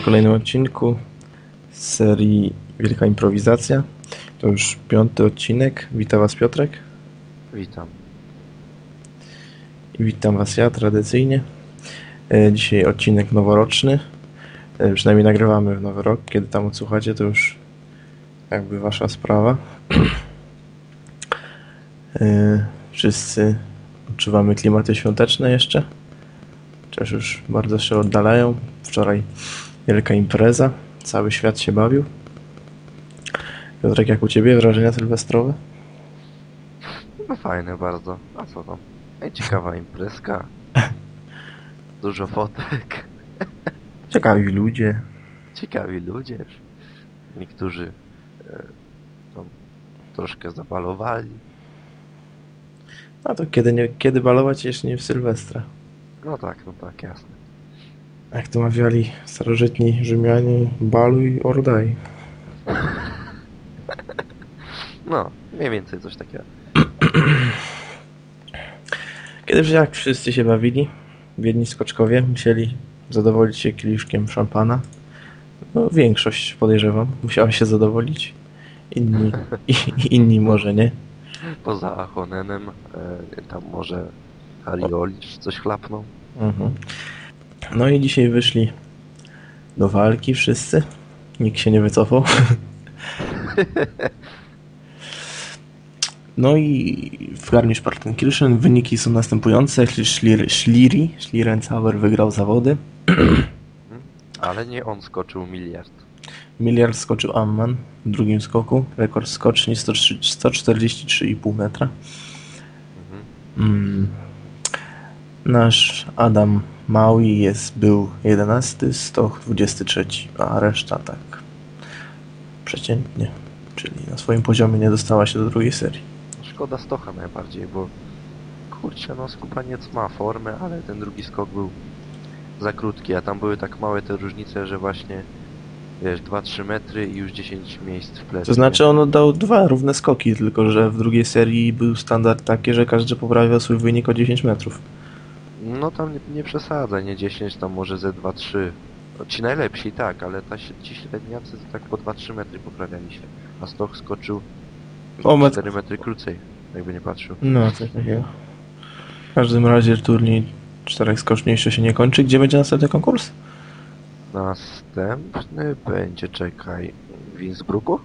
W kolejnym odcinku z serii Wielka Improwizacja. To już piąty odcinek. Witam Was Piotrek Witam. i witam Was ja tradycyjnie. E, Dzisiaj odcinek noworoczny. E, Przynajmniej nagrywamy w nowy rok. Kiedy tam odsłuchacie, to już jakby Wasza sprawa. E, Wszyscy odczuwamy klimaty świąteczne jeszcze. Chociaż już bardzo się oddalają. Wczoraj wielka impreza. Cały świat się bawił. Piotrek, jak u Ciebie wrażenia sylwestrowe? No fajne bardzo. A co tam? Ej, ciekawa imprezka. Dużo fotek. Ciekawi ludzie. Ciekawi ludzie. Niektórzy e, tam troszkę zabalowali. A to kiedy, nie, kiedy balować, jeśli nie w Sylwestra? No tak, no tak, jasne. Jak to mawiali starożytni Rzymianie, baluj ordaj. No, mniej więcej coś takiego. Kiedyś jak wszyscy się bawili, biedni skoczkowie musieli zadowolić się kieliszkiem szampana. No, większość podejrzewam, musiała się zadowolić. Inni, inni może nie. Poza Achonenem, e, tam może Hariolicz coś chlapnął. Mhm. No i dzisiaj wyszli do walki wszyscy. Nikt się nie wycofał. No i w Garmisch-Partenkirchen wyniki są następujące. Schlier- Schliri, Schlierencauer wygrał zawody. Ale nie on skoczył miliard. Miliard skoczył Amman w drugim skoku. Rekord skoczni 103 143,5 metra. Mhm. Nasz Adam Maui jest, był 11, Stoch 23, a reszta tak przeciętnie. Czyli na swoim poziomie nie dostała się do drugiej serii. Szkoda Stocha najbardziej, bo kurczę, no skupaniec ma formę, ale ten drugi skok był za krótki, a tam były tak małe te różnice, że właśnie wiesz, 2-3 metry i już 10 miejsc w plecy. To znaczy on oddał dwa równe skoki, tylko że w drugiej serii był standard taki, że każdy poprawiał swój wynik o 10 metrów. No tam nie, nie przesadzaj, nie 10, tam może ze 2-3. No, ci najlepsi tak, ale ta, ci średniacy to tak po 2-3 metry poprawiali się. A Stoch skoczył O, met- 4 metry krócej, jakby nie patrzył. No, coś takiego. W każdym razie turniej czterech skoczni jeszcze się nie kończy. Gdzie będzie następny konkurs? Następny będzie, czekaj, w Innsbrucku?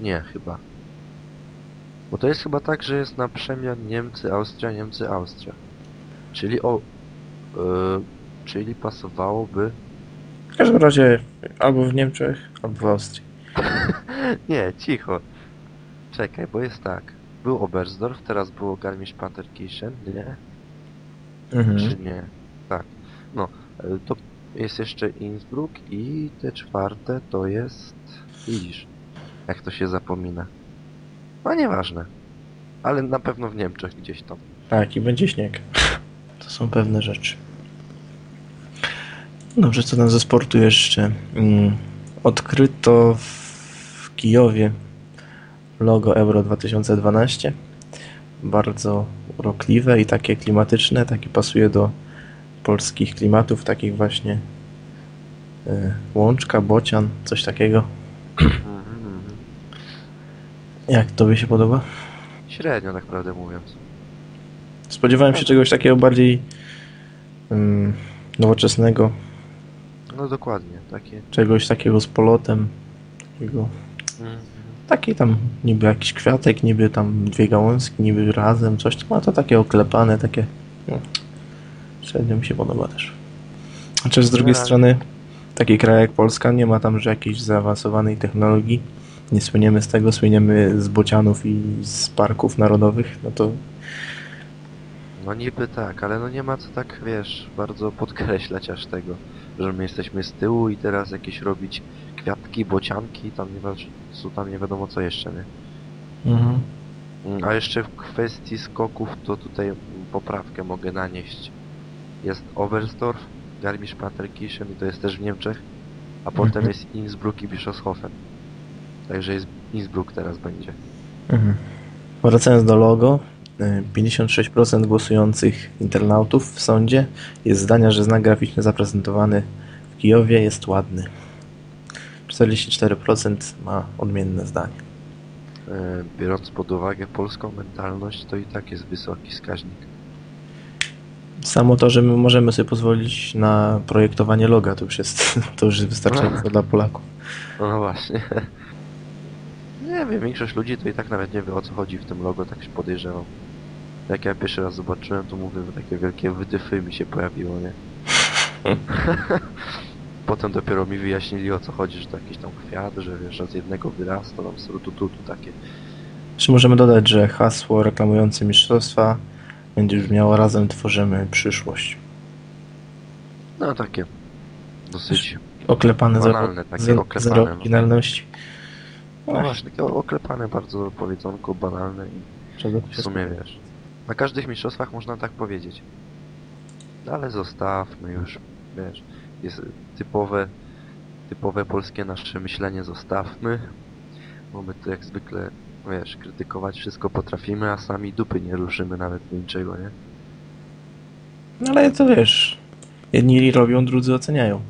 Nie, chyba. Bo to jest chyba tak, że jest na przemian Niemcy, Austria, Niemcy, Austria. Czyli o... Yy, czyli pasowałoby... W każdym razie albo w Niemczech, albo w Austrii. Nie, cicho. Czekaj, bo jest tak. Był Oberstdorf, teraz było Garmisch-Partenkirchen, nie? Mhm. Czy nie? Tak. No, y, to jest jeszcze Innsbruck i te czwarte to jest... Widzisz, jak to się zapomina. No nieważne. Ale na pewno w Niemczech gdzieś tam. Tak, i będzie śnieg. Są pewne rzeczy. Dobrze, co tam ze sportu jeszcze? Mm, Odkryto w Kijowie logo Euro 2012. Bardzo urokliwe i takie klimatyczne, takie pasuje do polskich klimatów, takich właśnie y, łączka, bocian, coś takiego. Mhm, Jak tobie się podoba? Średnio, tak prawdę mówiąc. Spodziewałem się czegoś takiego bardziej mm, nowoczesnego, No dokładnie, takie... czegoś takiego z polotem, takiego, Mhm. taki tam niby jakiś kwiatek, niby tam dwie gałązki, niby razem, coś a to takie oklepane, takie no, średnio mi się podoba też. Chociaż z drugiej Generalnie- strony taki kraj jak Polska nie ma tam że jakiejś zaawansowanej technologii, nie słyniemy z tego, słyniemy z bocianów i z parków narodowych, no to No niby tak, ale no nie ma co tak, wiesz, bardzo podkreślać aż tego, że my jesteśmy z tyłu i teraz jakieś robić kwiatki, bocianki, tam nie wiadomo, co tam nie wiadomo co jeszcze, nie? mhm. A jeszcze w kwestii skoków to tutaj poprawkę mogę nanieść. Jest Oberstdorf, Garmisch-Partenkirchen i to jest też w Niemczech, a potem Mhm. jest Innsbruck i Bischofshofen. Także jest Innsbruck teraz będzie. Mhm. Wracając do logo, 56% głosujących internautów w sądzie jest zdania, że znak graficzny zaprezentowany w Kijowie jest ładny. 44% ma odmienne zdanie. E, biorąc pod uwagę polską mentalność, to i tak jest wysoki wskaźnik. Samo to, że my możemy sobie pozwolić na projektowanie loga, to już jest, to już jest wystarczające dla Polaków. No właśnie. Nie wiem, większość ludzi to i tak nawet nie wie o co chodzi w tym logo, tak się podejrzewam. Jak ja pierwszy raz zobaczyłem, to mówię, takie wielkie wydyfy mi się pojawiło, nie? Potem dopiero mi wyjaśnili o co chodzi, że to jakiś tam kwiat, że wiesz, że z jednego wyrasta tam srutututu takie. Czy możemy dodać, że hasło reklamujące mistrzostwa będzie brzmiało razem tworzymy przyszłość. No takie dosyć Oklepane Banalne, zero, takie oklepane, no. oryginalności. No właśnie, takie oklepane bardzo powiedzonko, banalne i w sumie wiesz. Na każdych mistrzostwach można tak powiedzieć. No ale zostawmy już, wiesz, jest typowe, typowe polskie nasze myślenie zostawmy. Bo my to jak zwykle, wiesz, krytykować wszystko potrafimy, a sami dupy nie ruszymy nawet do niczego, nie? No ale to wiesz, jedni robią, drudzy oceniają.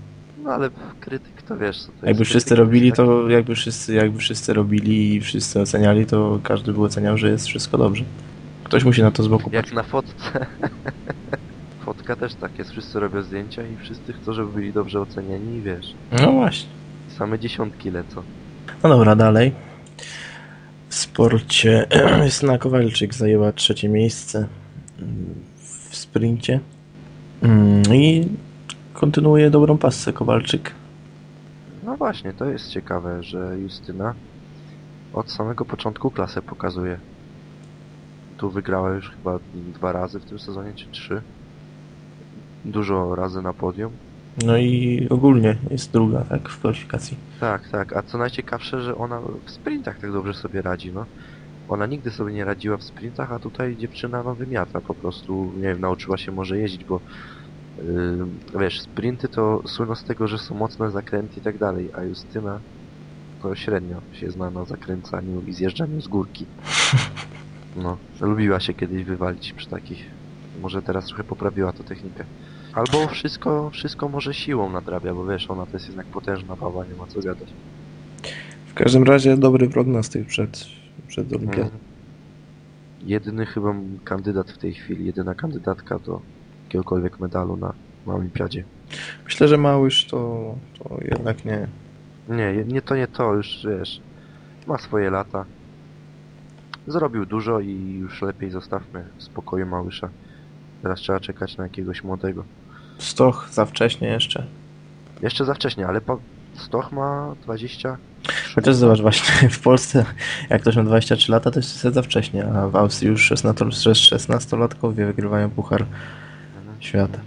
No ale krytyk to wiesz, co to jest. Jakby wszyscy robili, taki- to jakby wszyscy, jakby wszyscy robili i wszyscy oceniali, to każdy by oceniał, że jest wszystko dobrze. Ktoś musi na to z boku Jak na fotce. Fotka też tak jest, wszyscy robią zdjęcia i wszyscy chcą, żeby byli dobrze ocenieni i wiesz, No właśnie. same dziesiątki lecą. No dobra, dalej. W sporcie Justyna Kowalczyk zajęła trzecie miejsce w sprincie. Mm, I kontynuuje dobrą pasę Kowalczyk. No właśnie, to jest ciekawe, że Justyna od samego początku klasę pokazuje. Tu wygrała już chyba dwa razy w tym sezonie, czy trzy. Dużo razy na podium. No i ogólnie jest druga, tak, w kwalifikacji. Tak, tak, a co najciekawsze, że ona w sprintach tak dobrze sobie radzi, no. Ona nigdy sobie nie radziła w sprintach, a tutaj dziewczyna no wymiata po prostu, nie wiem, nauczyła się może jeździć, bo wiesz, sprinty to słyną z tego, że są mocne zakręty i tak dalej, a Justyna to średnio się zna na zakręcaniu i zjeżdżaniu z górki. No, lubiła się kiedyś wywalić przy takich. Może teraz trochę poprawiła tę technikę. Albo wszystko, wszystko może siłą nadrabia, bo wiesz, ona to jest jednak potężna baba, nie ma co gadać. W każdym razie dobry prognostyk przed, przed olimpiadą. Mhm. Jedyny chyba kandydat w tej chwili, jedyna kandydatka do jakiegokolwiek medalu na, na olimpiadzie. Myślę, że Małysz to, to jednak nie. Nie, nie to nie to, już wiesz, ma swoje lata. Zrobił dużo i już lepiej zostawmy w spokoju Małysza. Teraz trzeba czekać na jakiegoś młodego. Stoch za wcześnie jeszcze. Jeszcze za wcześnie, ale. Stoch ma 20... Chociaż zobacz właśnie, w Polsce jak ktoś ma 23 lata, to jest za wcześnie, a w Austrii już 16 16-latkowie wygrywają Puchar. Świata.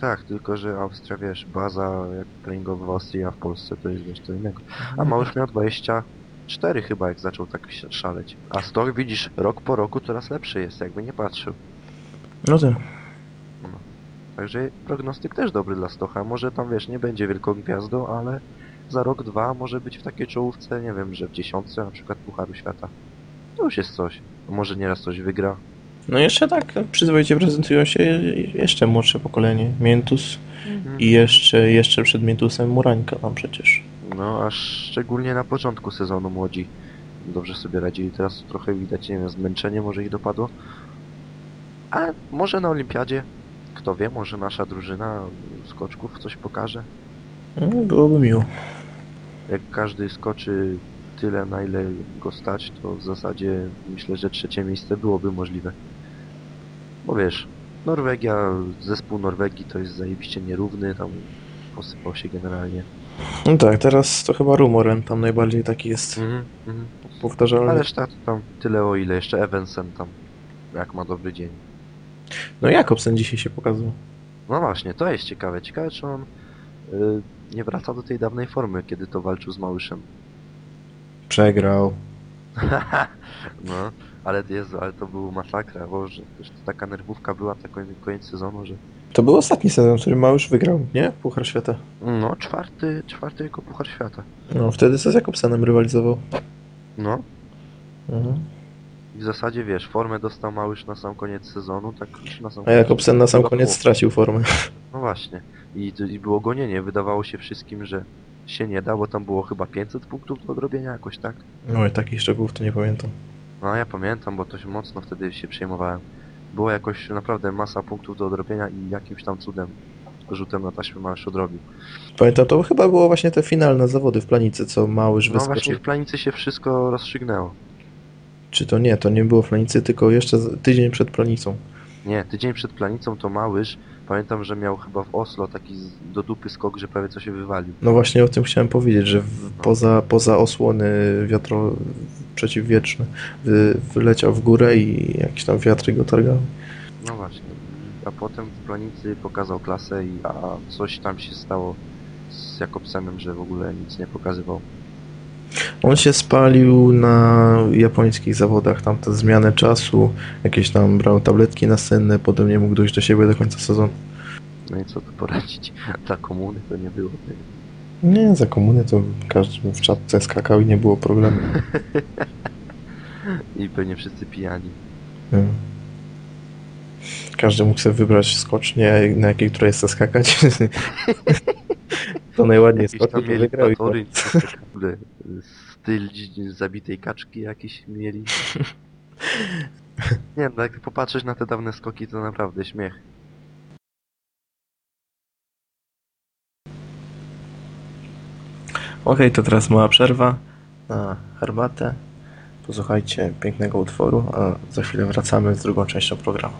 Tak, tylko że Austria, wiesz, baza jak treningowa w Austrii, a w Polsce to jest wiesz co innego. A Małysz miał 24 chyba, jak zaczął tak szaleć. A Stoch, widzisz, rok po roku coraz lepszy jest, jakby nie patrzył. No to Także prognostyk też dobry dla Stocha. Może tam, wiesz, nie będzie wielką gwiazdą, ale za rok, dwa może być w takiej czołówce, nie wiem, że w dziesiątce na przykład Pucharu Świata. To już jest coś. Może nieraz coś wygra. No jeszcze tak przyzwoicie prezentują się jeszcze młodsze pokolenie. Miętus i jeszcze, jeszcze przed Miętusem Murańka tam przecież. No, aż szczególnie na początku sezonu młodzi dobrze sobie radzili. Teraz trochę widać, nie wiem, zmęczenie może ich dopadło. A może na olimpiadzie, kto wie, może nasza drużyna skoczków coś pokaże. No, byłoby miło. Jak każdy skoczy tyle, na ile go stać, to w zasadzie myślę, że trzecie miejsce byłoby możliwe. Bo wiesz, Norwegia, zespół Norwegii to jest zajebiście nierówny, tam posypał się generalnie. No tak, teraz to chyba Rumoren tam najbardziej taki jest Mhm, mhm. powtarzalny. A reszta to tam tyle o ile, jeszcze Evansen tam, jak ma dobry dzień. No Jakobsen dzisiaj się pokazał. No właśnie, to jest ciekawe. Ciekawe, czy on y, nie wraca do tej dawnej formy, kiedy to walczył z Małyszem. Przegrał. no, ale Jezu, ale to był masakra, bo że, że to taka nerwówka była, tak koniec, koniec sezonu, że... To był ostatni sezon, który Małysz wygrał, nie? Puchar Świata. No, czwarty, czwarty jako Puchar Świata. No, wtedy z Jakobsenem rywalizował. No, Mhm. i w zasadzie, wiesz, formę dostał Małysz na sam koniec sezonu, tak już na sam A Jakobsen na sam koniec stracił formę. No właśnie. I, I było gonienie. Wydawało się wszystkim, że się nie da, bo tam było chyba 500 punktów do odrobienia, jakoś tak. Oj, takich szczegółów to nie pamiętam. No ja pamiętam, bo to się mocno wtedy się przejmowałem. Było jakoś naprawdę masa punktów do odrobienia i jakimś tam cudem rzutem na taśmę Małysz odrobił. Pamiętam, to chyba było właśnie te finalne zawody w Planicy, co Małysz No wyskoczył. właśnie w planicy się wszystko rozstrzygnęło. Czy to nie, to nie było w Planicy, tylko jeszcze tydzień przed Planicą. Nie, tydzień przed planicą to Małysz. Pamiętam, że miał chyba w Oslo taki do dupy skok, że prawie co się wywalił. No właśnie o tym chciałem powiedzieć, że w, poza, poza osłony wiatro przeciwwietrzne wy, wyleciał w górę i jakieś tam wiatry go targały. No właśnie. A potem w planicy pokazał klasę i a coś tam się stało z Jakobsenem, że w ogóle nic nie pokazywał. On się spalił na japońskich zawodach, tam te zmianę czasu, jakieś tam brał tabletki nasenne, potem nie mógł dojść do siebie do końca sezonu. No i co tu poradzić? Dla komuny to nie było. Nie, za komuny to każdy w czapce skakał i nie było problemu. I pewnie wszyscy pijani. Nie. Każdy mógł sobie wybrać skocznię, na jakiej której chce skakać. to najładniej skoczył, to wygrał tory, ogóle styl zabitej kaczki jakiś mieli. Nie no, jak popatrzeć na te dawne skoki, to naprawdę śmiech. Okej, to teraz mała przerwa na herbatę. Posłuchajcie pięknego utworu, a za chwilę wracamy z drugą częścią programu.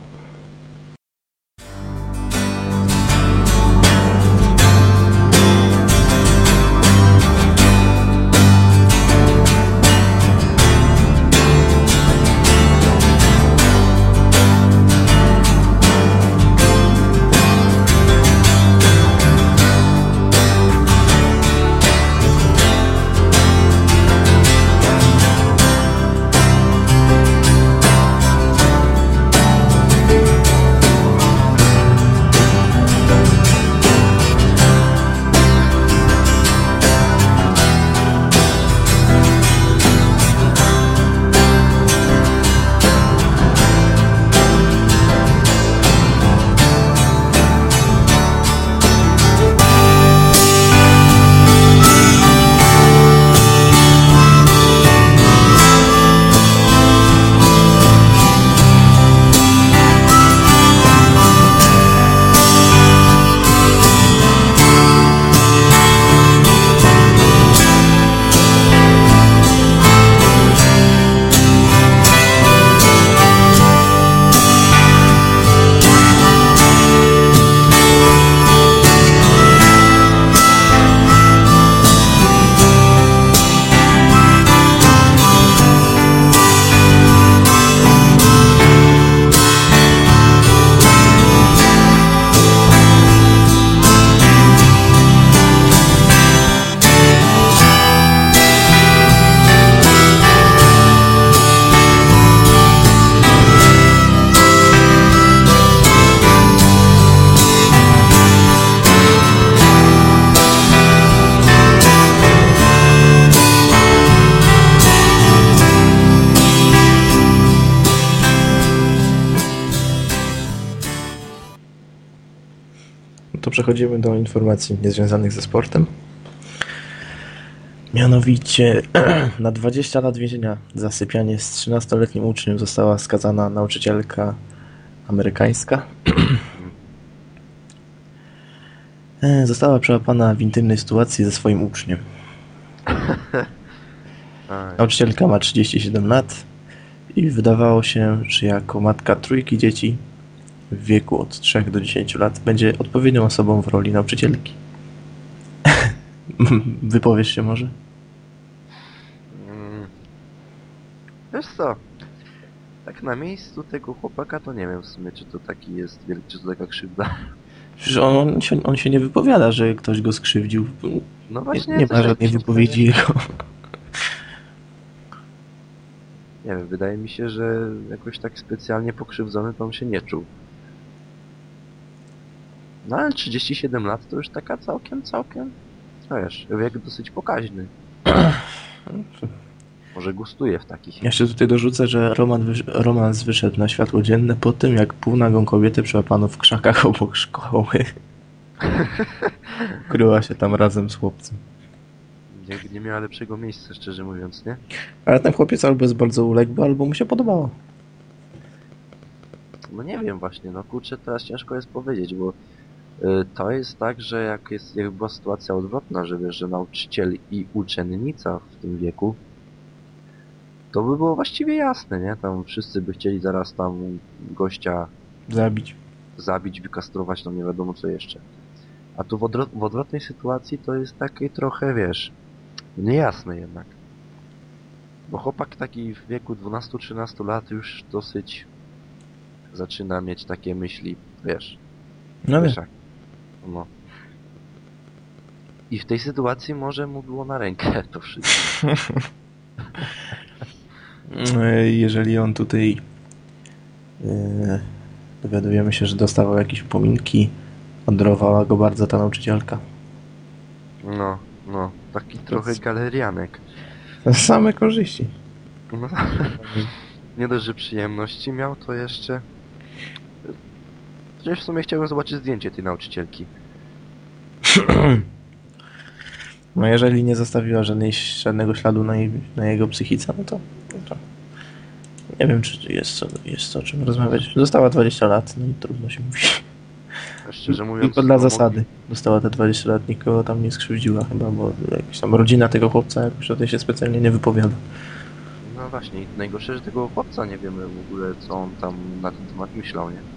Przechodzimy do informacji niezwiązanych ze sportem. Mianowicie na 20 lat więzienia za sypianie z 13-letnim uczniem została skazana nauczycielka amerykańska. Została przełapana w intymnej sytuacji ze swoim uczniem. Nauczycielka ma 37 lat i wydawało się, że jako matka trójki dzieci w wieku od 3 do 10 lat będzie odpowiednią osobą w roli nauczycielki. Wypowiesz się może? Mm. Wiesz co? Tak na miejscu tego chłopaka to nie wiem w sumie, czy to taki jest wielki, czy to taka krzywda. Przecież on, on, się, on się nie wypowiada, że ktoś go skrzywdził. No Nie, właśnie. nie coś ma tak żadnej wypowiedzi jego. Nie wiem, wydaje mi się, że jakoś tak specjalnie pokrzywdzony to on się nie czuł. No ale 37 lat to już taka całkiem, całkiem, no wiesz, wiek dosyć pokaźny. Może gustuje w takich. Jeszcze tutaj dorzucę, że roman wysz- romans wyszedł na światło dzienne po tym, jak półnagą kobietę przełapano w krzakach obok szkoły. Kryła się tam razem z chłopcem. Nie, nie miała lepszego miejsca, szczerze mówiąc, nie? Ale ten chłopiec albo jest bardzo uległy, albo mu się podobało. No nie wiem właśnie, no kurczę, teraz ciężko jest powiedzieć, bo to jest tak, że jak jest, jakby była sytuacja odwrotna, że wiesz, że nauczyciel i uczennica w tym wieku, to by było właściwie jasne, nie? Tam wszyscy by chcieli zaraz tam gościa Zabić. zabić, wykastrować, no nie wiadomo co jeszcze. A tu w, odwrot, w odwrotnej sytuacji to jest takie trochę, wiesz, niejasne jednak. Bo chłopak taki w wieku 12-13 lat już dosyć zaczyna mieć takie myśli, wiesz, No wiesz jak. No. I w tej sytuacji może mu było na rękę to wszystko. E, Jeżeli on tutaj e, dowiadujemy się, że dostawał jakieś upominki, odrowała go bardzo ta nauczycielka. No, no, taki trochę galerianek. Same korzyści. No. Nie dość, że przyjemności miał, to jeszcze... Przecież w sumie chciałbym zobaczyć zdjęcie tej nauczycielki. No jeżeli nie zostawiła żadnej, żadnego śladu na, jej, na jego psychice, no to, no to nie wiem, czy jest, co- jest o czym rozmawiać. Dostała 20 lat, no i trudno się mówi. A Szczerze mówiąc... Tylko dla zasady. Dostała te 20 lat, nikogo tam nie skrzywdziła chyba, bo jakaś tam rodzina tego chłopca jakoś o tej się specjalnie nie wypowiada. No właśnie, najgorsze, że tego chłopca nie wiemy w ogóle, co on tam na ten temat myślał, nie?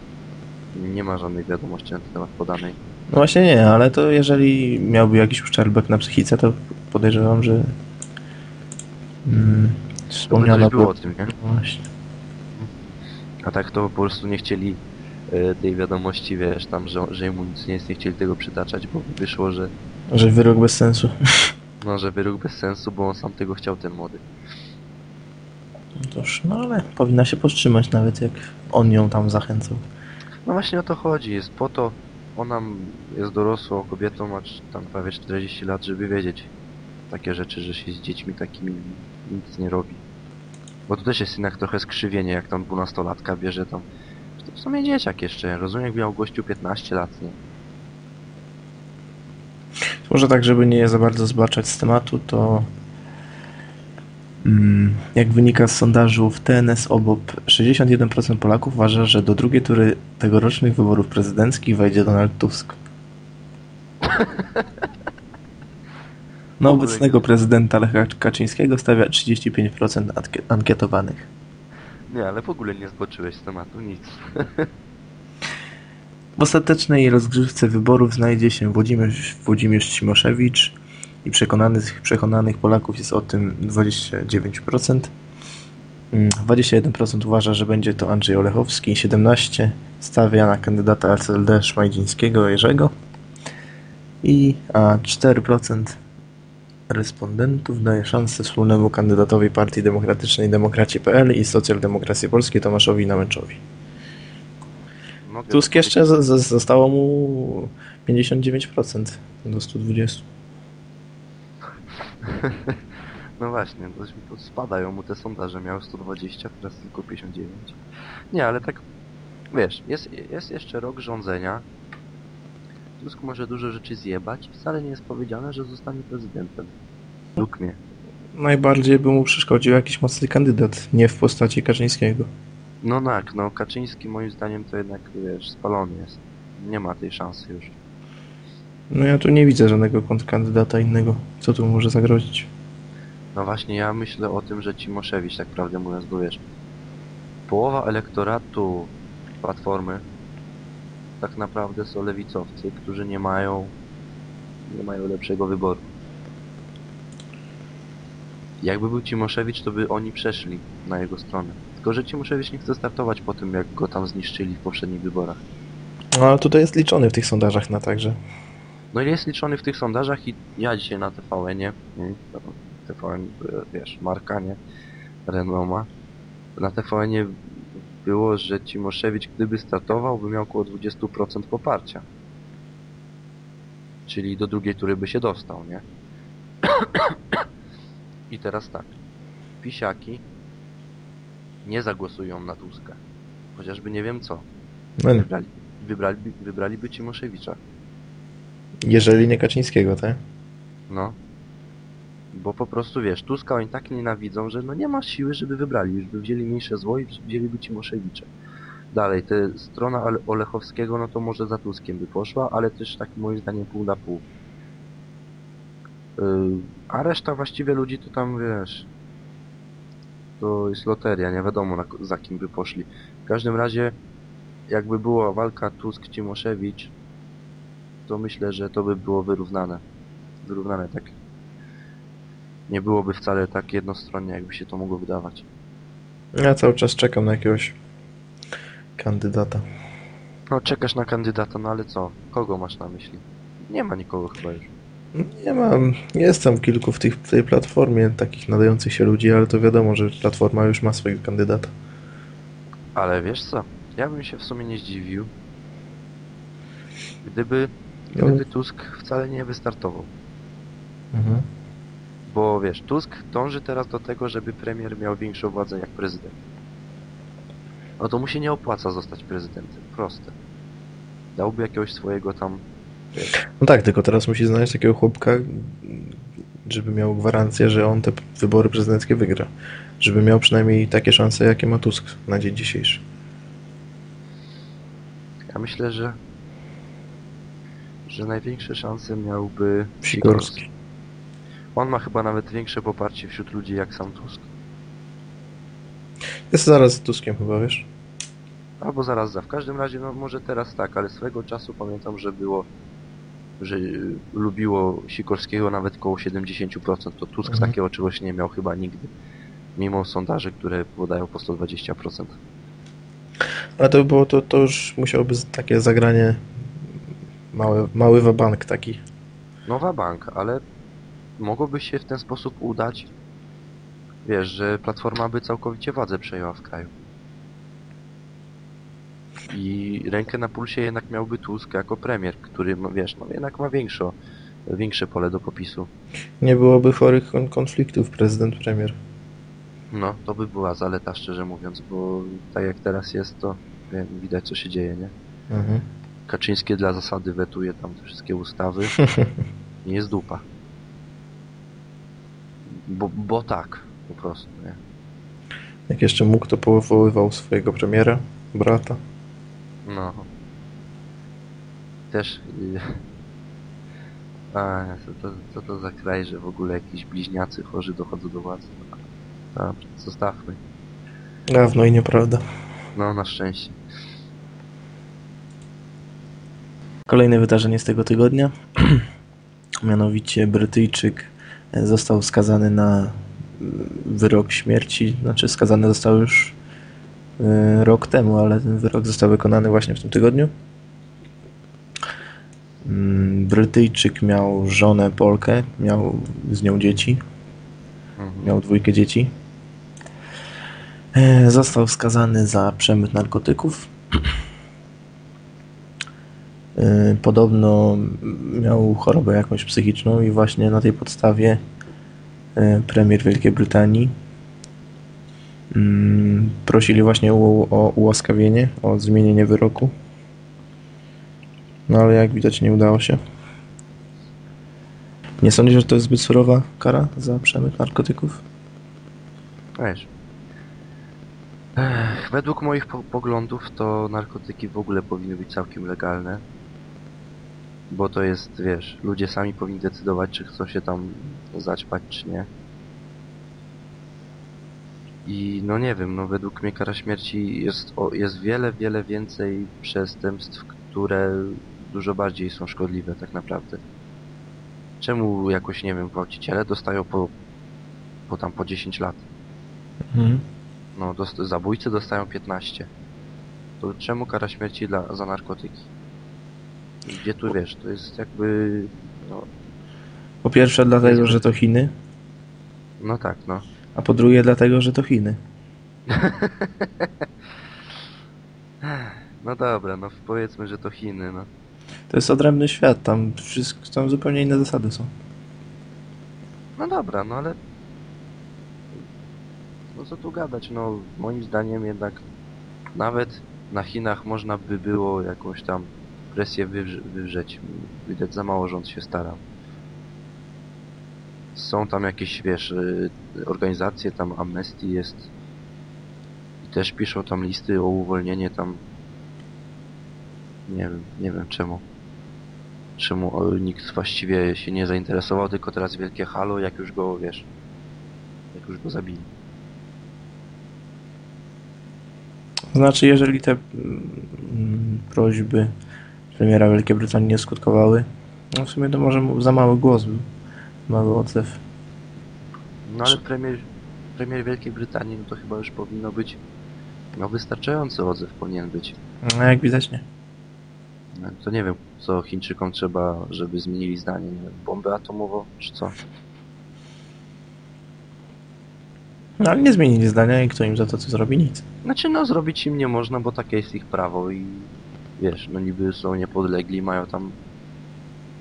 Nie ma żadnej wiadomości na ten temat podanej. No właśnie nie, ale to jeżeli miałby jakiś uszczerbek na psychice, to podejrzewam, że mm, wspomniana było o tym, nie? Właśnie. A tak to po prostu nie chcieli e, tej wiadomości, wiesz, tam, że, że mu nic nie jest, nie chcieli tego przytaczać, bo wyszło, że Że wyrok bez sensu. no, że wyrok bez sensu, bo on sam tego chciał, ten młody. No Toż, no ale powinna się powstrzymać nawet jak on ją tam zachęcał. No właśnie o to chodzi, jest po to, ona jest dorosłą kobietą, ma tam prawie 40 lat, żeby wiedzieć takie rzeczy, że się z dziećmi takimi nic nie robi. Bo to też jest jednak trochę skrzywienie, jak tam 12-latka bierze tam... To w sumie dzieciak jeszcze, rozumiem, jak miał gościu 15 lat, nie? Może tak, żeby nie za bardzo zbaczać z tematu, to jak wynika z sondażu w TNS OBOP, 61% Polaków uważa, że do drugiej tury tegorocznych wyborów prezydenckich wejdzie Donald Tusk. Na obecnego prezydenta Lecha Kaczyńskiego stawia 35% ankie- ankietowanych. Nie, ale w ogóle nie zboczyłeś z tematu, nic. W ostatecznej rozgrywce wyborów znajdzie się Włodzimierz, Włodzimierz Cimoszewicz i przekonanych, przekonanych Polaków jest o tym 29%. Mm, 21% uważa, że będzie to Andrzej Olechowski, 17% stawia na kandydata SLD Szmajdzińskiego Jerzego i a 4% respondentów daje szansę wspólnemu kandydatowi Partii Demokratycznej Demokraci.pl i Socjaldemokracji Polskiej Tomaszowi Namęczowi. Mogę Tusk jeszcze zostało mu 59% do 120. No właśnie, to, to spadają mu te sondaże, miał 120, teraz tylko 59. Nie, ale tak, wiesz, jest, jest jeszcze rok rządzenia. Tusk może dużo rzeczy zjebać i wcale nie jest powiedziane, że zostanie prezydentem. Lub mnie. Najbardziej by mu przeszkodził jakiś mocny kandydat, nie w postaci Kaczyńskiego. No tak, no Kaczyński moim zdaniem to jednak, wiesz, spalony jest. Nie ma tej szansy już. No ja tu nie widzę żadnego kontrkandydata innego, co tu może zagrozić. No właśnie, ja myślę o tym, że Cimoszewicz, tak prawdę mówiąc, bo wiesz, połowa elektoratu Platformy tak naprawdę są lewicowcy, którzy nie mają nie mają lepszego wyboru. Jakby był Cimoszewicz, to by oni przeszli na jego stronę. Tylko, że Cimoszewicz nie chce startować po tym, jak go tam zniszczyli w poprzednich wyborach. No ale tutaj jest liczony w tych sondażach na także. No i jest liczony w tych sondażach i ja dzisiaj na TVN-ie, nie? TVN, wiesz, marka, nie? Renoma. Na TVN-ie było, że Cimoszewicz, gdyby startował, by miał około 20% poparcia. Czyli do drugiej tury by się dostał, nie? I teraz tak. Pisiaki nie zagłosują na Tuska. Chociażby nie wiem co. No. Wybrali, wybrali, wybraliby Cimoszewicza. Jeżeli nie Kaczyńskiego, tak? No. Bo po prostu wiesz, Tuska oni tak nienawidzą, że no nie ma siły, żeby wybrali. Już by wzięli mniejsze zło i wzięliby Cimoszewicza. Dalej, te strona Olechowskiego, no to może za Tuskiem by poszła, ale też tak moim zdaniem pół na pół. Yy, a reszta właściwie ludzi to tam wiesz. To jest loteria, nie wiadomo na, za kim by poszli. W każdym razie, jakby była walka Tusk-Cimoszewicz, to myślę, że to by było wyrównane. Wyrównane tak. Nie byłoby wcale tak jednostronnie, jakby się to mogło wydawać. Ja cały czas czekam na jakiegoś kandydata. No, czekasz na kandydata, no ale co? Kogo masz na myśli? Nie ma nikogo chyba już. Nie mam, jest tam kilku w, tych, w tej platformie takich nadających się ludzi, ale to wiadomo, że platforma już ma swojego kandydata. Ale wiesz co? Ja bym się w sumie nie zdziwił, gdyby, No. gdyby Tusk wcale nie wystartował. Mhm. Bo wiesz, Tusk dąży teraz do tego, żeby premier miał większą władzę jak prezydent. No to mu się nie opłaca zostać prezydentem. Proste. Dałby jakiegoś swojego tam... Wiesz, No tak, tylko teraz musi znaleźć takiego chłopka, żeby miał gwarancję, że on te wybory prezydenckie wygra. Żeby miał przynajmniej takie szanse, jakie ma Tusk na dzień dzisiejszy. ja myślę, że że największe szanse miałby Sikorski. On ma chyba nawet większe poparcie wśród ludzi jak sam Tusk. Jest zaraz z Tuskiem chyba, wiesz? Albo zaraz za. W każdym razie, no może teraz tak, ale swego czasu pamiętam, że było, że lubiło Sikorskiego nawet koło 70%. To Tusk Mhm. takiego czegoś nie miał chyba nigdy. Mimo sondaży, które podają po 120%. Ale to by było, to, to już musiałoby takie zagranie mały, mały wabank taki. Nowa bank, ale mogłoby się w ten sposób udać, wiesz, że Platforma by całkowicie władzę przejęła w kraju. I rękę na pulsie jednak miałby Tusk jako premier, który, no wiesz, no jednak ma większe, większe pole do popisu. Nie byłoby chorych kon- konfliktów prezydent-premier. No, to by była zaleta, szczerze mówiąc, bo tak jak teraz jest, to wiem, widać co się dzieje, nie? Mhm. Kaczyński dla zasady wetuje tam te wszystkie ustawy i jest dupa. Bo, bo tak, po prostu, nie? Jak jeszcze mógł, to powoływał swojego premiera, brata. No. Też... y, A, co to, co to za kraj, że w ogóle jakiś bliźniacy chorzy dochodzą do władzy. Dobrze, zostawmy. Dawno i nieprawda. No, na szczęście. Kolejne wydarzenie z tego tygodnia. Mianowicie Brytyjczyk został skazany na mm, wyrok śmierci. Znaczy skazany został już y, rok temu, ale ten wyrok został wykonany właśnie w tym tygodniu. Mm, Brytyjczyk miał żonę Polkę, miał z nią dzieci, Mhm. miał dwójkę dzieci. E, Został skazany za przemyt narkotyków. E, Podobno miał chorobę jakąś psychiczną i właśnie na tej podstawie e, premier Wielkiej Brytanii mm, prosili właśnie o, ułaskawienie, o zmienienie wyroku. No ale jak widać nie udało się. Nie sądzisz, że to jest zbyt surowa kara za przemyt narkotyków? Wiesz. Według moich po poglądów to narkotyki w ogóle powinny być całkiem legalne. Bo to jest, wiesz, ludzie sami powinni decydować, czy chcą się tam zaćpać, czy nie. I no nie wiem, no według mnie kara śmierci jest, o, jest wiele, wiele więcej przestępstw, które dużo bardziej są szkodliwe tak naprawdę. Czemu jakoś, nie wiem, gwałciciele dostają po, po tam po 10 lat? Mhm. No, dost zabójcy dostają 15. To czemu kara śmierci dla, za narkotyki? Gdzie tu wiesz, to jest jakby. No, Po pierwsze dlatego, że to Chiny, no tak, no. a po drugie dlatego, że to Chiny. No dobra, no powiedzmy, że to Chiny, no. To jest odrębny świat, tam wszystko, tam zupełnie inne zasady są. No dobra, no ale. No co tu gadać, no moim zdaniem jednak nawet na Chinach można by było jakąś tam presję wywrze- wywrzeć. Widać za mało rząd się stara. Są tam jakieś, wiesz, y, organizacje, tam Amnesty jest. I też piszą tam listy o uwolnienie tam. Nie wiem, nie wiem czemu. Czemu nikt właściwie się nie zainteresował, tylko teraz wielkie halo, jak już go, wiesz, jak już go zabili. Znaczy, jeżeli te mm, prośby premiera Wielkiej Brytanii nie skutkowały, no w sumie to może za mały głos był, mały odzew. No ale premier, premier Wielkiej Brytanii, no to chyba już powinno być, no wystarczający odzew powinien być. No jak widać nie. No, to nie wiem, co Chińczykom trzeba, żeby zmienili zdanie, nie wiem, bombę atomową, czy co? No ale nie zmienili zdania i kto im za to co zrobi? Nic. Znaczy, no zrobić im nie można, bo takie jest ich prawo i wiesz, no niby są niepodlegli, mają tam,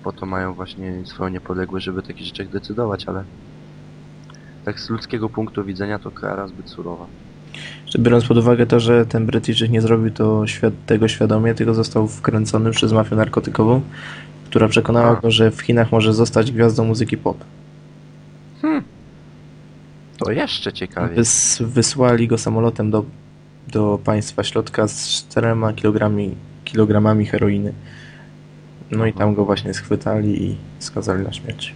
po to mają właśnie swoją niepodległość, żeby takich rzeczach decydować, ale tak z ludzkiego punktu widzenia to kara zbyt surowa. Biorąc pod uwagę to, że ten Brytyjczyk nie zrobił to świad tego świadomie, tylko został wkręcony przez mafię narkotykową, która przekonała A. go, że w Chinach może zostać gwiazdą muzyki pop. To jeszcze ciekawie. Wys wysłali go samolotem do, do państwa środka z 4 kilogramami, kilogramami heroiny. No i tam go właśnie schwytali i skazali na śmierć.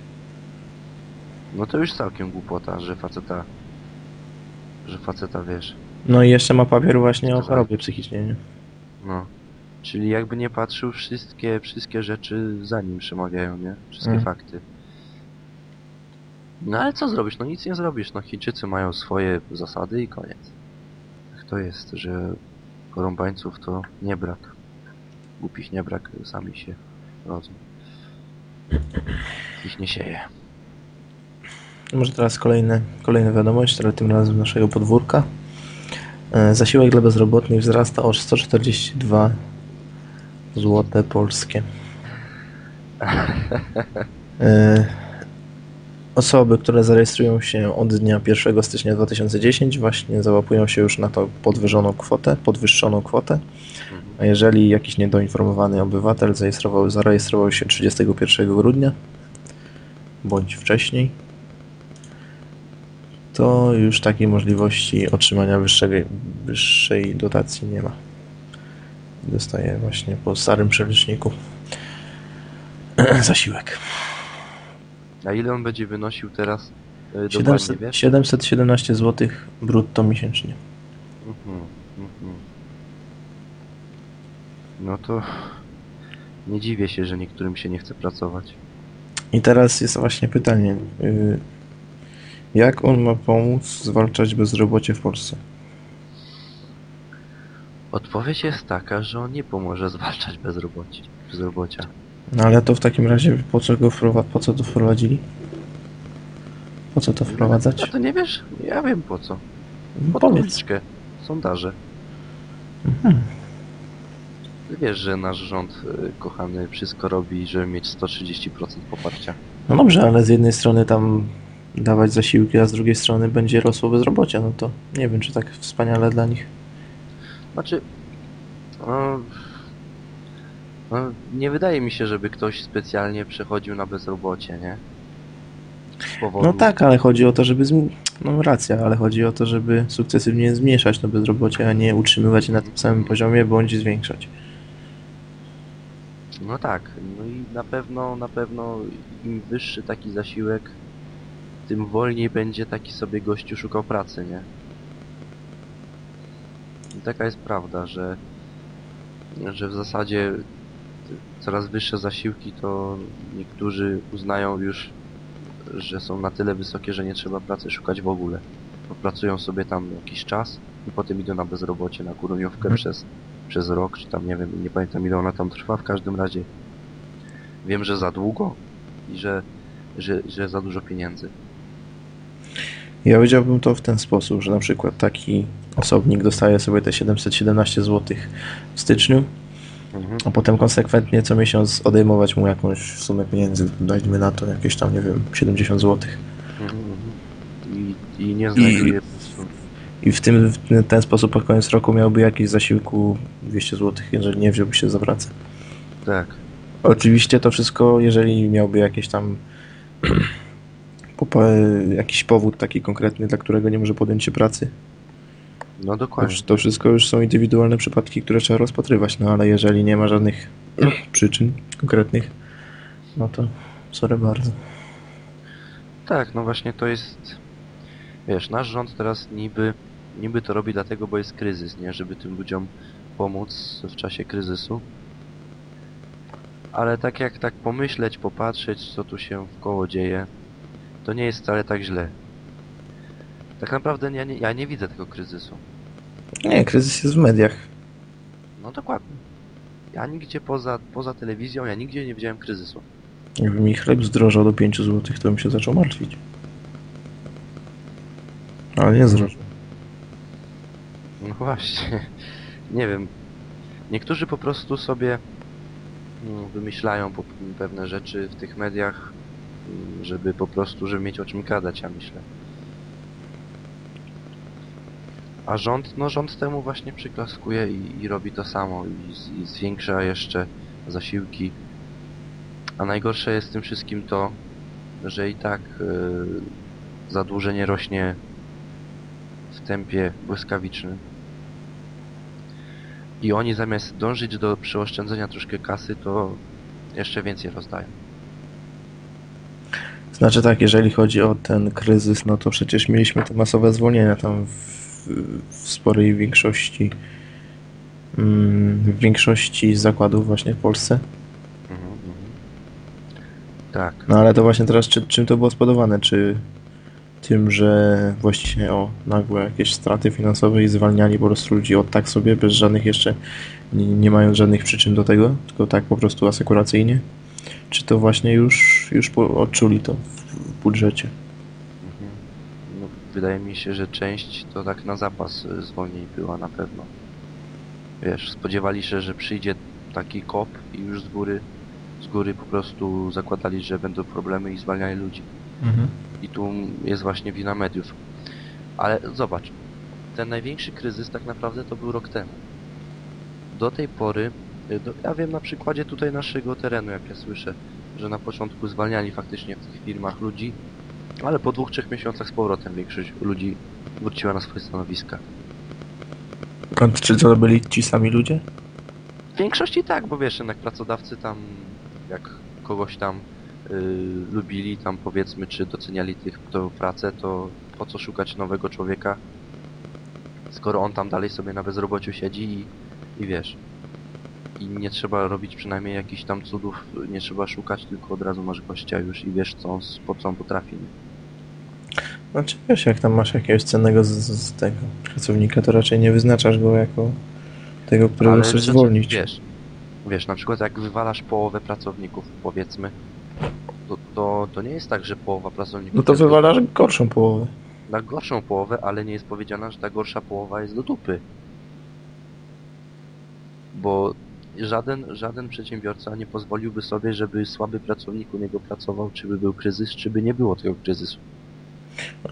No to już całkiem głupota, że faceta, że faceta wiesz, No i jeszcze ma papier właśnie o Skazali. chorobie psychicznej, nie? no. Czyli jakby nie patrzył, wszystkie, wszystkie rzeczy za nim przemawiają, nie? Wszystkie Mm. fakty. No ale co zrobisz? No nic nie zrobisz. No Chińczycy mają swoje zasady i koniec. Tak to jest, że porąbańców to nie brak. Głupich nie brak, sami się rodzą. Ich nie sieje. Może teraz kolejne, kolejna wiadomość, ale tym razem naszego podwórka. E, Zasiłek dla bezrobotnych wzrasta o 142 złote polskie. E, Osoby, które zarejestrują się od dnia 1 stycznia 2010 właśnie załapują się już na tą podwyższoną kwotę, podwyższoną kwotę. A jeżeli jakiś niedoinformowany obywatel zarejestrował, zarejestrował się 31 grudnia bądź wcześniej, to już takiej możliwości otrzymania wyższej, wyższej dotacji nie ma. Dostaje właśnie po starym przeliczniku zasiłek. A ile on będzie wynosił teraz? Yy, dokładnie 700, wiesz? 717 zł brutto miesięcznie. Mhm, mhm. No to nie dziwię się, że niektórym się nie chce pracować. I teraz jest właśnie pytanie, y, jak on ma pomóc zwalczać bezrobocie w Polsce? Odpowiedź jest taka, że on nie pomoże zwalczać bezrobocie, bezrobocia. No ale to w takim razie po co go wprowa- po co to wprowadzili? Po co to A wprowadzać? to nie wiesz? Ja wiem po co. Po Powiedz. tabliczkę. Sondaże. Mhm. Wiesz, że nasz rząd y, kochany wszystko robi, żeby mieć 130% poparcia. No dobrze, ale z jednej strony tam dawać zasiłki, a z drugiej strony będzie rosło bezrobocie, no to nie wiem, czy tak wspaniale dla nich. Znaczy, no, no, nie wydaje mi się, żeby ktoś specjalnie przechodził na bezrobocie, nie? Powodu... No tak, ale chodzi o to, żeby. No racja, ale chodzi o to, żeby sukcesywnie zmniejszać to bezrobocie, a nie utrzymywać je na tym samym poziomie bądź zwiększać. No tak, no i na pewno, na pewno im wyższy taki zasiłek, tym wolniej będzie taki sobie gościu szukał pracy, nie? I taka jest prawda, że, że w zasadzie coraz wyższe zasiłki to niektórzy uznają już, że są na tyle wysokie, że nie trzeba pracy szukać w ogóle. Popracują sobie tam jakiś czas i potem idą na bezrobocie, na kuruniówkę Mhm. przez, przez rok, czy tam nie wiem, nie pamiętam ile ona tam trwa, w każdym razie wiem, że za długo i że, że, że za dużo pieniędzy. Ja powiedziałbym to w ten sposób, że na przykład taki osobnik dostaje sobie te 717 zł w styczniu, Mhm. a potem konsekwentnie co miesiąc odejmować mu jakąś sumę pieniędzy, dajmy na to jakieś tam, nie wiem, 70 zł. Mhm, mhm. I, I nie znajduje prostu I w tym w ten sposób pod koniec roku miałby jakiś zasiłku 200 zł, jeżeli nie wziąłby się za pracę. Tak. Oczywiście to wszystko, jeżeli miałby jakieś tam jakiś powód taki konkretny, dla którego nie może podjąć się pracy, No dokładnie. to wszystko już są indywidualne przypadki, które trzeba rozpatrywać, no ale jeżeli nie ma żadnych przyczyn konkretnych, no to sorry bardzo. Tak, no właśnie to jest... Wiesz, nasz rząd teraz niby, niby to robi dlatego, bo jest kryzys, nie? Żeby tym ludziom pomóc w czasie kryzysu. Ale tak jak tak pomyśleć, popatrzeć, co tu się w koło dzieje, to nie jest wcale tak źle. Tak naprawdę ja nie, ja nie widzę tego kryzysu. Nie, kryzys jest w mediach. No dokładnie. Ja nigdzie poza, poza telewizją, ja nigdzie nie widziałem kryzysu. Jakby mi chleb zdrożał do 5 zł, to bym się zaczął martwić. Ale nie zdrożał. No właśnie. Nie wiem. Niektórzy po prostu sobie mm, wymyślają pewne rzeczy w tych mediach, mm, żeby po prostu, żeby mieć o czym gadać, ja myślę. A rząd, no rząd temu właśnie przyklaskuje i, i robi to samo i, i zwiększa jeszcze zasiłki. A najgorsze jest w tym wszystkim to, że i tak y, zadłużenie rośnie w tempie błyskawicznym. I oni zamiast dążyć do przeoszczędzenia troszkę kasy, to jeszcze więcej rozdają. Znaczy tak, jeżeli chodzi o ten kryzys, no to przecież mieliśmy te masowe zwolnienia tam w, w sporej większości mm, w większości zakładów właśnie w Polsce. Mhm, mhm. Tak. No ale to właśnie teraz czy, czym to było spowodowane? Czy tym, że właśnie o nagłe jakieś straty finansowe i zwalniali po prostu ludzi od tak sobie, bez żadnych jeszcze, nie, nie mając żadnych przyczyn do tego, tylko tak po prostu asekuracyjnie? Czy to właśnie już, już odczuli to w, w budżecie? Mhm. No, wydaje mi się, że część to tak na zapas y, zwolnień była na pewno. Wiesz, spodziewali się, że przyjdzie taki kop i już z góry, z góry po prostu zakładali, że będą problemy i zwalniali ludzi. I tu jest właśnie wina mediów. Ale zobacz, ten największy kryzys tak naprawdę to był rok temu. Do tej pory, y, do, ja wiem na przykładzie tutaj naszego terenu, jak ja słyszę, że na początku zwalniali faktycznie w tych firmach ludzi, ale po dwóch, trzech miesiącach z powrotem większość ludzi wróciła na swoje stanowiska. A czy to byli ci sami ludzie? W większości tak, bo wiesz, jednak pracodawcy tam, jak kogoś tam lubili, tam powiedzmy, czy doceniali tych, kto pracę, to po co szukać nowego człowieka, skoro on tam dalej sobie na bezrobociu siedzi i, i wiesz. I nie trzeba robić przynajmniej jakichś tam cudów, nie trzeba szukać, tylko od razu masz gościa już i wiesz, co on, po co on potrafi. Znaczy wiesz, jak tam masz jakiegoś cennego z, z tego pracownika, to raczej nie wyznaczasz go jako tego, którego Ale chcesz zwolnić. Wiesz, wiesz, na przykład jak wywalasz połowę pracowników, powiedzmy, to, to, to nie jest tak, że połowa pracowników No to jest do- wywalasz gorszą połowę. na gorszą połowę, ale nie jest powiedziane, że ta gorsza połowa jest do dupy. Bo żaden, żaden przedsiębiorca nie pozwoliłby sobie, żeby słaby pracownik u niego pracował, czy by był kryzys, czy by nie było tego kryzysu.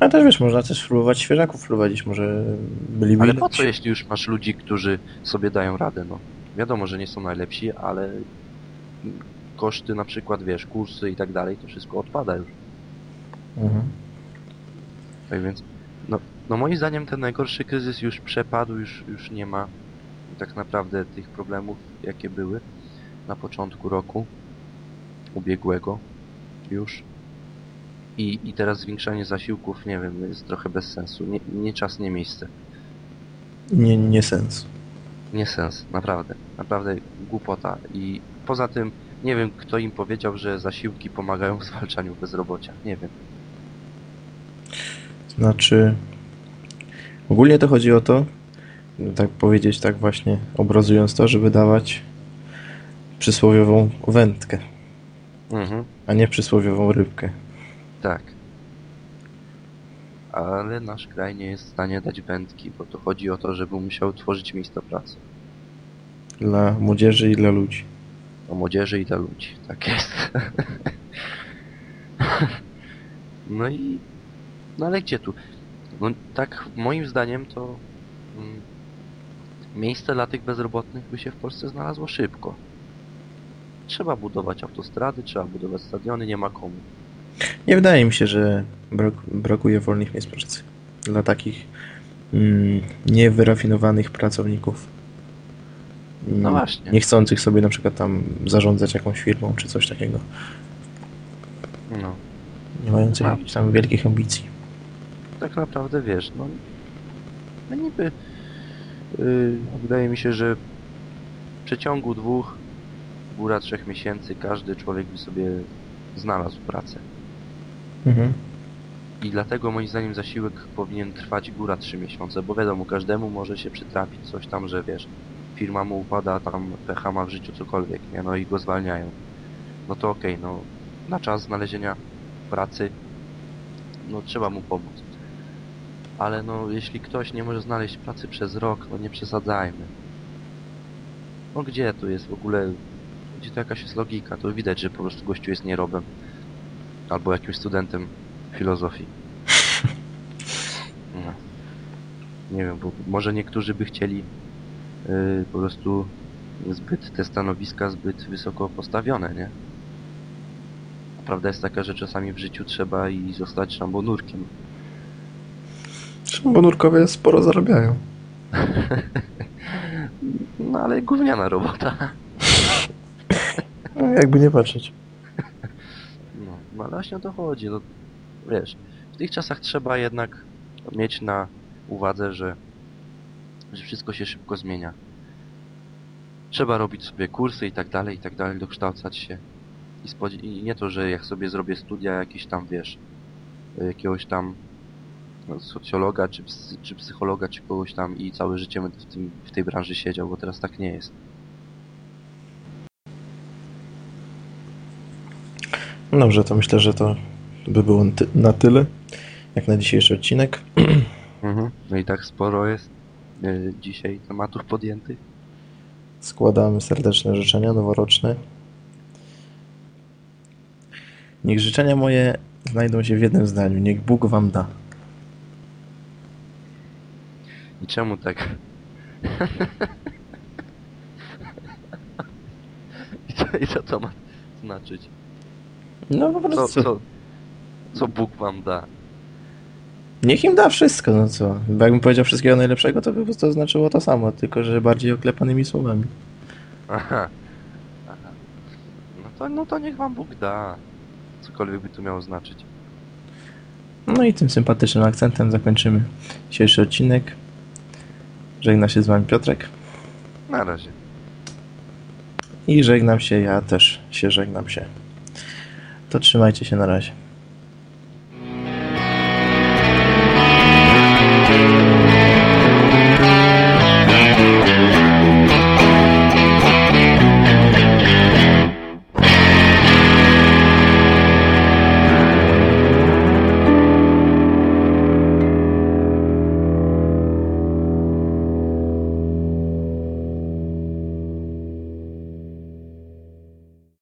Ale też wiesz, można też próbować świeżaków prowadzić, może byliby Ale po co, jeśli już masz ludzi, którzy sobie dają radę, no? Wiadomo, że nie są najlepsi, ale koszty na przykład, wiesz, kursy i tak dalej, to wszystko odpada już. Mhm. Tak więc, no, no moim zdaniem ten najgorszy kryzys już przepadł, już, już nie ma tak naprawdę tych problemów, jakie były na początku roku ubiegłego już. I, I teraz zwiększanie zasiłków, nie wiem, jest trochę bez sensu. Nie, nie czas, nie miejsce. Nie, nie sens. Nie sens, naprawdę. Naprawdę głupota. I poza tym, nie wiem, kto im powiedział, że zasiłki pomagają w zwalczaniu bezrobocia. Nie wiem. Znaczy, ogólnie to chodzi o to, tak powiedzieć, tak właśnie obrazując to, żeby dawać przysłowiową wędkę, Mhm. a nie przysłowiową rybkę. Tak. Ale nasz kraj nie jest w stanie dać wędki, bo to chodzi o to, żeby musiał tworzyć miejsca pracy. Dla młodzieży i dla ludzi. Dla młodzieży i dla ludzi. Tak jest. no i... No ale gdzie tu? No tak moim zdaniem to... Mm, miejsce dla tych bezrobotnych by się w Polsce znalazło szybko. trzeba budować autostrady, trzeba budować stadiony, nie ma komu. Nie wydaje mi się, że brak, brakuje wolnych miejsc pracy dla takich mm, niewyrafinowanych pracowników. Mm, No właśnie. Nie chcących sobie na przykład tam zarządzać jakąś firmą czy coś takiego. No. Nie mających No. jakichś tam wielkich ambicji. tak naprawdę wiesz, no, no niby yy, wydaje mi się, że w przeciągu dwóch, góra trzech miesięcy każdy człowiek by sobie znalazł pracę. Mhm. I dlatego moim zdaniem zasiłek powinien trwać góra trzy miesiące, bo wiadomo, każdemu może się przytrafić coś tam, że wiesz, firma mu upada, tam pecha ma w życiu cokolwiek, nie, no i go zwalniają. No to okej, no na czas znalezienia pracy, no trzeba mu pomóc. Ale no, jeśli ktoś nie może znaleźć pracy przez rok, no nie przesadzajmy. No gdzie tu jest w ogóle, gdzie to jakaś jest logika? To widać, że po prostu gościu jest nierobem. Albo jakimś studentem filozofii. No. Nie wiem, bo może niektórzy by chcieli po prostu zbyt te stanowiska zbyt wysoko postawione, nie? A Prawda jest taka, że czasami w życiu trzeba i zostać szambonurkiem. Bo nurkowie sporo zarabiają. No ale gówniana robota. No, jakby nie patrzeć. No, no ale właśnie o to chodzi. No, wiesz, w tych czasach trzeba jednak mieć na uwadze, że, że wszystko się szybko zmienia. Trzeba robić sobie kursy i tak dalej, i tak dalej, dokształcać się. I, I nie to, że jak sobie zrobię studia jakieś tam, wiesz, jakiegoś tam socjologa, czy, psy, czy psychologa, czy kogoś tam i całe życie będę w, tym, w tej branży siedział, bo teraz tak nie jest. Dobrze, to myślę, że to by było na tyle, jak na dzisiejszy odcinek. Mhm. No i tak sporo jest dzisiaj tematów podjętych. Składamy serdeczne życzenia noworoczne. Niech życzenia moje znajdą się w jednym zdaniu. Niech Bóg wam da. I czemu tak? I co, I co to ma znaczyć? No po Co, prostu. co, co Bóg wam da? Niech im da wszystko, no co. Bo jakbym powiedział wszystkiego najlepszego, to by to znaczyło to samo, tylko że bardziej oklepanymi słowami. Aha. Aha. No to, no to niech wam Bóg da. Cokolwiek by to miało znaczyć. No i tym sympatycznym akcentem zakończymy dzisiejszy odcinek. Żegna się z wami Piotrek. Na razie. I żegnam się, ja też się żegnam się. To trzymajcie się na razie.